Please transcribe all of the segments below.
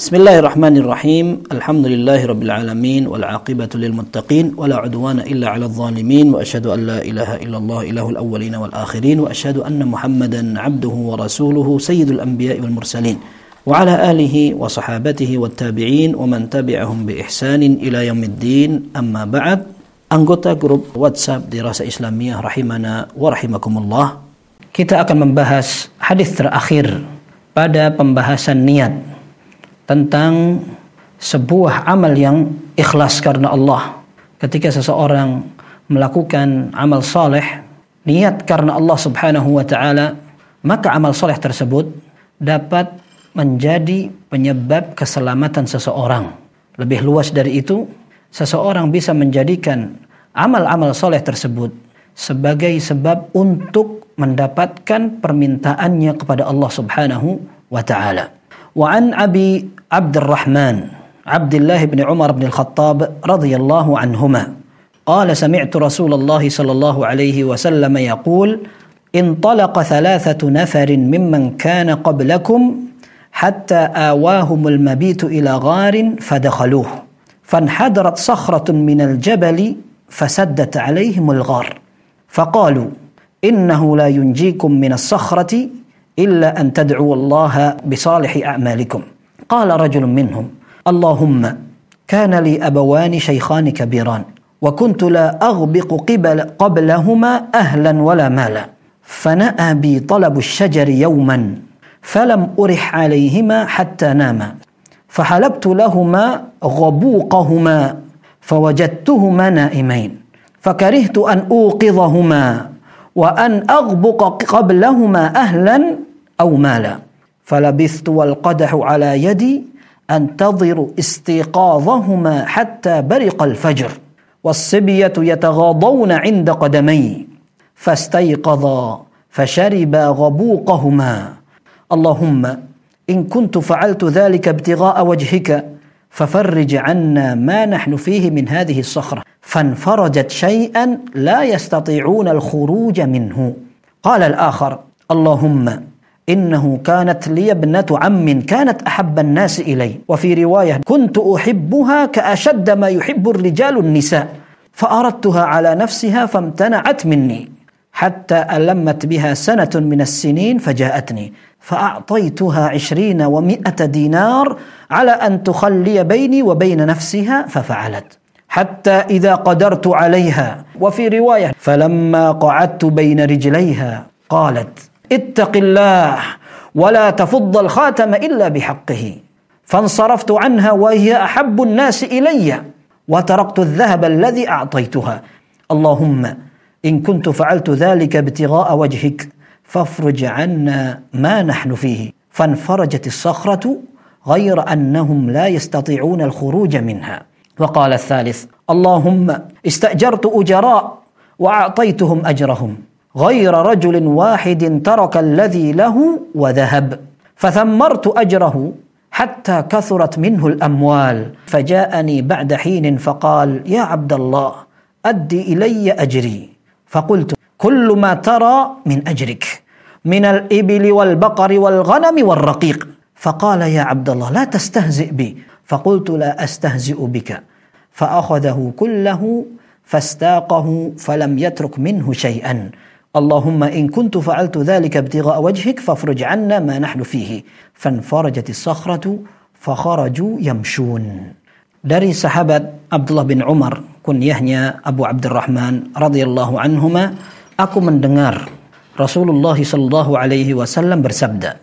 بسم الله الرحمن الرحيم الحمد لله رب العالمين والعاقبة للمتقين ولا عدوان إلا على الظالمين وأشهد أن لا إله إلا الله إله الأولين والآخرين وأشهد أن محمدا عبده ورسوله سيد الأنبياء والمرسلين وعلى آله وصحابته والتابعين ومن تبعهم بإحسان إلى يوم الدين أما بعد anggota WhatsApp di Rasa Islamiyah rahimana wa rahimakumullah. Kita akan membahas hadis terakhir pada pembahasan niat. tentang sebuah amal yang ikhlas karena Allah. Ketika seseorang melakukan amal soleh, niat karena Allah subhanahu wa ta'ala, maka amal soleh tersebut dapat menjadi penyebab keselamatan seseorang. Lebih luas dari itu, seseorang bisa menjadikan amal-amal soleh tersebut sebagai sebab untuk mendapatkan permintaannya kepada Allah subhanahu wa ta'ala. وعن أبي عبد الرحمن عبد الله بن عمر بن الخطاب رضي الله عنهما. قال سمعت رسول الله صلى الله عليه وسلم يقول انطلق ثلاثة نفر ممن كان قبلكم حتى آواهم المبيت إلى غار فدخلوه فانحدرت صخرة من الجبل فسدت عليهم الغار فقالوا إنه لا ينجيكم من الصخرة إلا أن تدعوا الله بصالح أعمالكم. قال رجل منهم اللهم كان لي أبوان شيخان كبيران وكنت لا أغبق قبل قبلهما أهلا ولا مالا فنأى بي طلب الشجر يوما فلم أرح عليهما حتى ناما فحلبت لهما غبوقهما فوجدتهما نائمين فكرهت أن أوقظهما وأن أغبق قبلهما أهلا أو مالا. فلبثت والقدح على يدي أنتظر استيقاظهما حتى برق الفجر والصبية يتغاضون عند قدمي فاستيقظا فشربا غبوقهما اللهم إن كنت فعلت ذلك ابتغاء وجهك ففرج عنا ما نحن فيه من هذه الصخرة فانفرجت شيئا لا يستطيعون الخروج منه قال الآخر اللهم إنه كانت لي ابنة عم كانت أحب الناس إلي. وفي رواية كنت أحبها كأشد ما يحب الرجال النساء فأردتها على نفسها فامتنعت مني حتى ألمت بها سنة من السنين فجاءتني فأعطيتها عشرين ومائة دينار على أن تخلي بيني وبين نفسها ففعلت حتى إذا قدرت عليها. وفي رواية فلما قعدت بين رجليها قالت اتق الله ولا تفض الخاتم إلا بحقه. فانصرفت عنها وهي أحب الناس إلي وتركت الذهب الذي أعطيتها. اللهم إن كنت فعلت ذلك ابتغاء وجهك فافرج عنا ما نحن فيه. فانفرجت الصخرة غير أنهم لا يستطيعون الخروج منها. وقال الثالث اللهم استأجرت أجراء وأعطيتهم أجرهم. غير رجل واحد ترك الذي له وذهب فثمرت أجره حتى كثرت منه الأموال. فجاءني بعد حين فقال يا عبد الله أدي إلي أجري. فقلت كل ما ترى من أجرك من الإبل والبقر والغنم والرقيق. فقال يا عبد الله لا تستهزئ بي. فقلت لا أستهزئ بك. فأخذه كله فاستاقه فلم يترك منه شيئا. Allahumma in kuntu fa'altu dhalika ibtigha'a wajhik fafruj 'anna ma nahnu fihi. Fanfarajatis sakhratu fakharaju yamshun. Dari sahabat Abdullah bin Umar, kunyahnya Abu Abdurrahman radhiyallahu anhuma, aku mendengar Rasulullah sallallahu alaihi wasallam bersabda,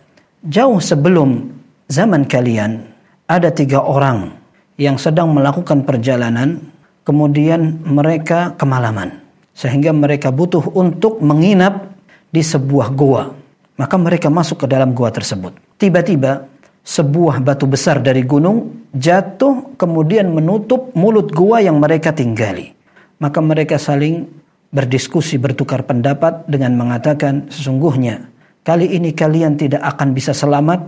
"Jauh sebelum zaman kalian ada tiga orang yang sedang melakukan perjalanan, kemudian mereka kemalaman." Sehingga mereka butuh untuk menginap di sebuah goa maka mereka masuk ke dalam goa tersebut tiba-tiba sebuah batu besar dari gunung jatuh kemudian menutup mulut gua yang mereka tinggali. Maka mereka saling berdiskusi bertukar pendapat dengan mengatakan sesungguhnya kali ini kalian tidak akan bisa selamat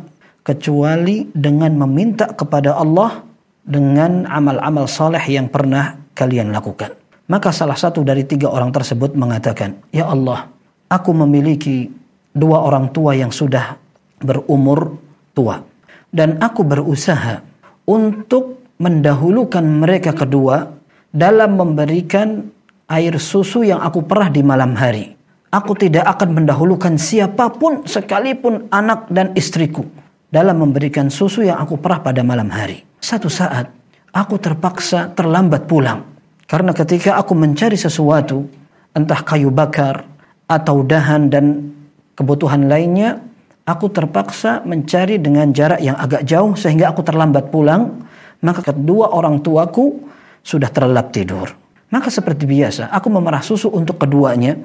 kecuali dengan meminta kepada Allah dengan amal-amal saleh yang pernah kalian lakukan. Maka salah satu dari tiga orang tersebut mengatakan, Ya Allah, aku memiliki dua orang tua yang sudah berumur tua dan aku berusaha untuk mendahulukan mereka kedua dalam memberikan air susu yang aku perah di malam hari. Aku tidak akan mendahulukan siapa pun sekalipun anak dan istriku dalam memberikan susu yang aku perah pada malam hari. Satu saat aku terpaksa terlambat pulang karena ketika aku mencari sesuatu entah kayu bakar atau dahan dan kebutuhan lainnya aku terpaksa mencari dengan jarak yang agak jauh sehingga aku terlambat pulang maka kedua orang tuaku sudah terlelap tidur. Maka seperti biasa, aku memerah susu untuk keduanya,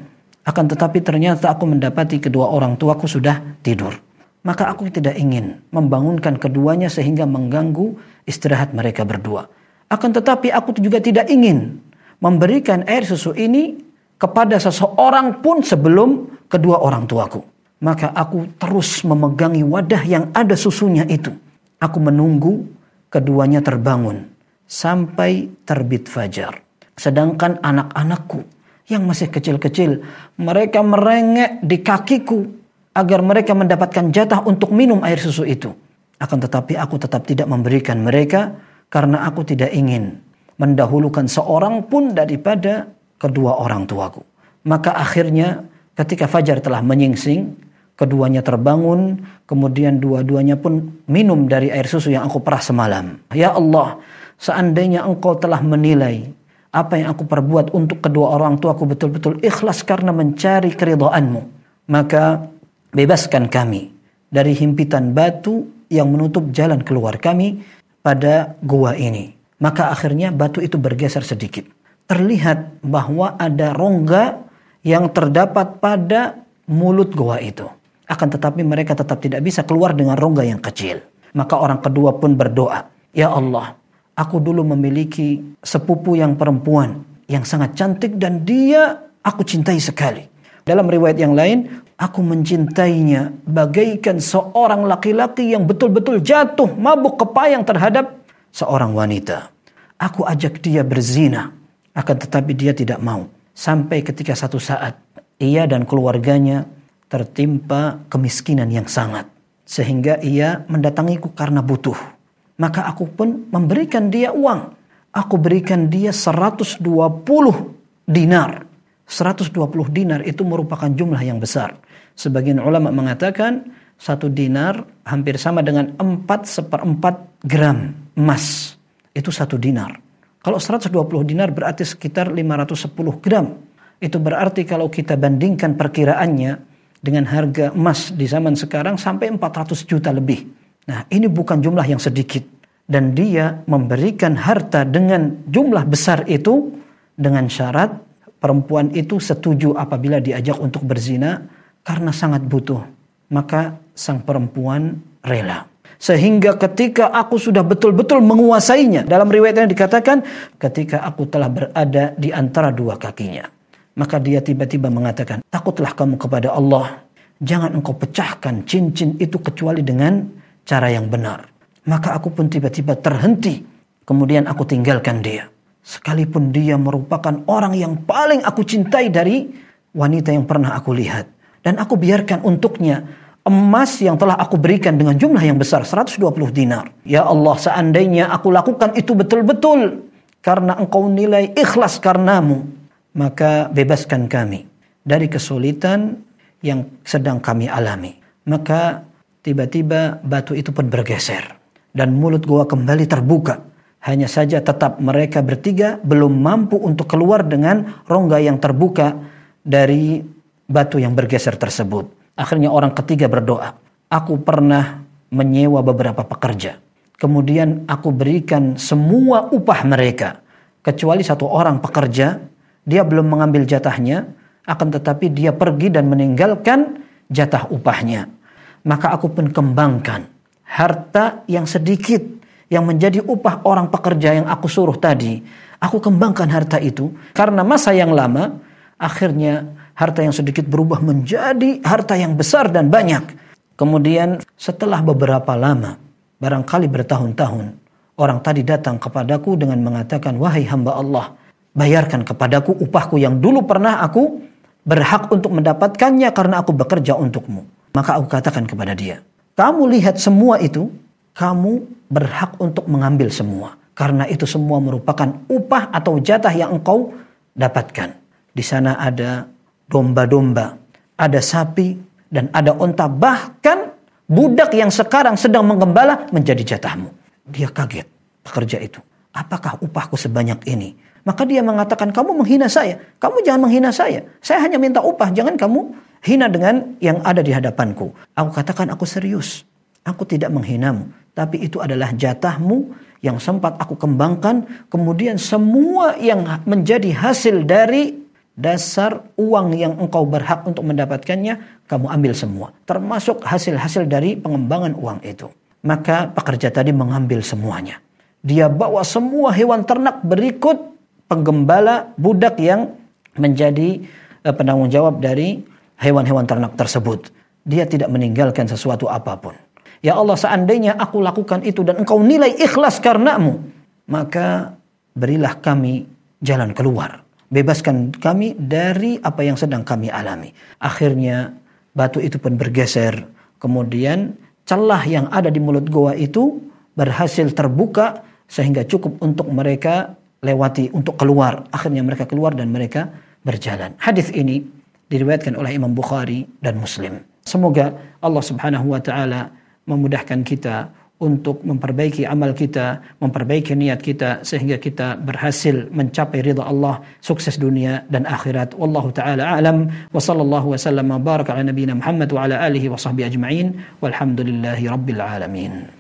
akan tetapi ternyata aku mendapati kedua orang tuaku sudah tidur. Maka aku tidak ingin membangunkan keduanya sehingga mengganggu istirahat mereka berdua. Akan tetapi aku juga tidak ingin memberikan air susu ini kepada seseorang pun sebelum kedua orang tuaku. Maka aku terus memegangi wadah yang ada susunya itu. Aku menunggu keduanya terbangun sampai terbit fajar. Sedangkan anak-anakku yang masih kecil-kecil, mereka merengek di kakiku agar mereka mendapatkan jatah untuk minum air susu itu. Akan tetapi aku tetap tidak memberikan mereka karena aku tidak ingin mendahulukan seorang pun daripada kedua orang tuaku. Maka akhirnya ketika fajar telah menyingsing, keduanya terbangun, kemudian dua-duanya pun minum dari air susu yang aku perah semalam. Ya Allah, seandainya engkau telah menilai apa yang aku perbuat untuk kedua orang tuaku betul-betul ikhlas karena mencari keridhaanmu. Maka bebaskan kami dari himpitan batu yang menutup jalan keluar kami pada gua ini. Maka akhirnya batu itu bergeser sedikit. Terlihat bahwa ada rongga yang terdapat pada mulut gua itu. Akan tetapi mereka tetap tidak bisa keluar dengan rongga yang kecil. Maka orang kedua pun berdoa, Ya Allah, aku dulu memiliki sepupu yang perempuan yang sangat cantik dan dia aku cintai sekali. Dalam riwayat yang lain, aku mencintainya bagaikan seorang laki-laki yang betul-betul jatuh mabuk kepayang terhadap seorang wanita. Aku ajak dia berzina, akan tetapi dia tidak mau. Sampai ketika satu saat ia dan keluarganya tertimpa kemiskinan yang sangat. Sehingga ia mendatangiku karena butuh maka aku pun memberikan dia uang. Aku berikan dia 120 dinar. 120 dinar itu merupakan jumlah yang besar. Sebagian ulama mengatakan satu dinar hampir sama dengan 4 seperempat gram emas. Itu satu dinar. Kalau 120 dinar berarti sekitar 510 gram. Itu berarti kalau kita bandingkan perkiraannya dengan harga emas di zaman sekarang sampai 400 juta lebih. Nah, ini bukan jumlah yang sedikit dan dia memberikan harta dengan jumlah besar itu dengan syarat perempuan itu setuju apabila diajak untuk berzina karena sangat butuh. Maka sang perempuan rela. Sehingga ketika aku sudah betul-betul menguasainya. Dalam riwayatnya dikatakan ketika aku telah berada di antara dua kakinya. Maka dia tiba-tiba mengatakan, takutlah kamu kepada Allah. Jangan engkau pecahkan cincin itu kecuali dengan cara yang benar. Maka aku pun tiba-tiba terhenti. Kemudian aku tinggalkan dia. Sekalipun dia merupakan orang yang paling aku cintai dari wanita yang pernah aku lihat. Dan aku biarkan untuknya emas yang telah aku berikan dengan jumlah yang besar 120 dinar. Ya Allah seandainya aku lakukan itu betul-betul karena engkau nilai ikhlas karenamu. Maka bebaskan kami dari kesulitan yang sedang kami alami. Maka tiba-tiba batu itu pun bergeser dan mulut gua kembali terbuka. Hanya saja tetap mereka bertiga belum mampu untuk keluar dengan rongga yang terbuka dari batu yang bergeser tersebut. Akhirnya orang ketiga berdoa, aku pernah menyewa beberapa pekerja. Kemudian aku berikan semua upah mereka. Kecuali satu orang pekerja, dia belum mengambil jatahnya, akan tetapi dia pergi dan meninggalkan jatah upahnya maka aku pun kembangkan harta yang sedikit yang menjadi upah orang pekerja yang aku suruh tadi. Aku kembangkan harta itu karena masa yang lama akhirnya harta yang sedikit berubah menjadi harta yang besar dan banyak. Kemudian setelah beberapa lama, barangkali bertahun-tahun, orang tadi datang kepadaku dengan mengatakan, "Wahai hamba Allah, bayarkan kepadaku upahku yang dulu pernah aku berhak untuk mendapatkannya karena aku bekerja untukmu." Maka aku katakan kepada dia, kamu lihat semua itu, kamu berhak untuk mengambil semua. Karena itu semua merupakan upah atau jatah yang engkau dapatkan. Di sana ada domba-domba, ada sapi, dan ada onta. Bahkan budak yang sekarang sedang menggembala menjadi jatahmu. Dia kaget pekerja itu. Apakah upahku sebanyak ini? Maka dia mengatakan, kamu menghina saya. Kamu jangan menghina saya. Saya hanya minta upah. Jangan kamu hina dengan yang ada di hadapanku. Aku katakan, aku serius. Aku tidak menghinamu. Tapi itu adalah jatahmu yang sempat aku kembangkan. Kemudian semua yang menjadi hasil dari dasar uang yang engkau berhak untuk mendapatkannya, kamu ambil semua. Termasuk hasil-hasil dari pengembangan uang itu. Maka pekerja tadi mengambil semuanya. Dia bawa semua hewan ternak berikut penggembala budak yang menjadi uh, penanggung jawab dari hewan-hewan ternak tersebut. Dia tidak meninggalkan sesuatu apa pun. Ya Allah seandainya aku lakukan itu dan engkau nilai ikhlas karenamu. Maka berilah kami jalan keluar. Bebaskan kami dari apa yang sedang kami alami. Akhirnya batu itu pun bergeser. Kemudian celah yang ada di mulut goa itu berhasil terbuka sehingga cukup untuk mereka lewati untuk keluar. Akhirnya mereka keluar dan mereka berjalan. Hadis ini diriwayatkan oleh Imam Bukhari dan Muslim. Semoga Allah Subhanahu wa taala memudahkan kita untuk memperbaiki amal kita, memperbaiki niat kita sehingga kita berhasil mencapai ridha Allah, sukses dunia dan akhirat. Wallahu taala alam wa sallallahu wa baraka ala nabiyyina Muhammad wa ala alihi wa sahbihi ajma'in walhamdulillahi rabbil alamin.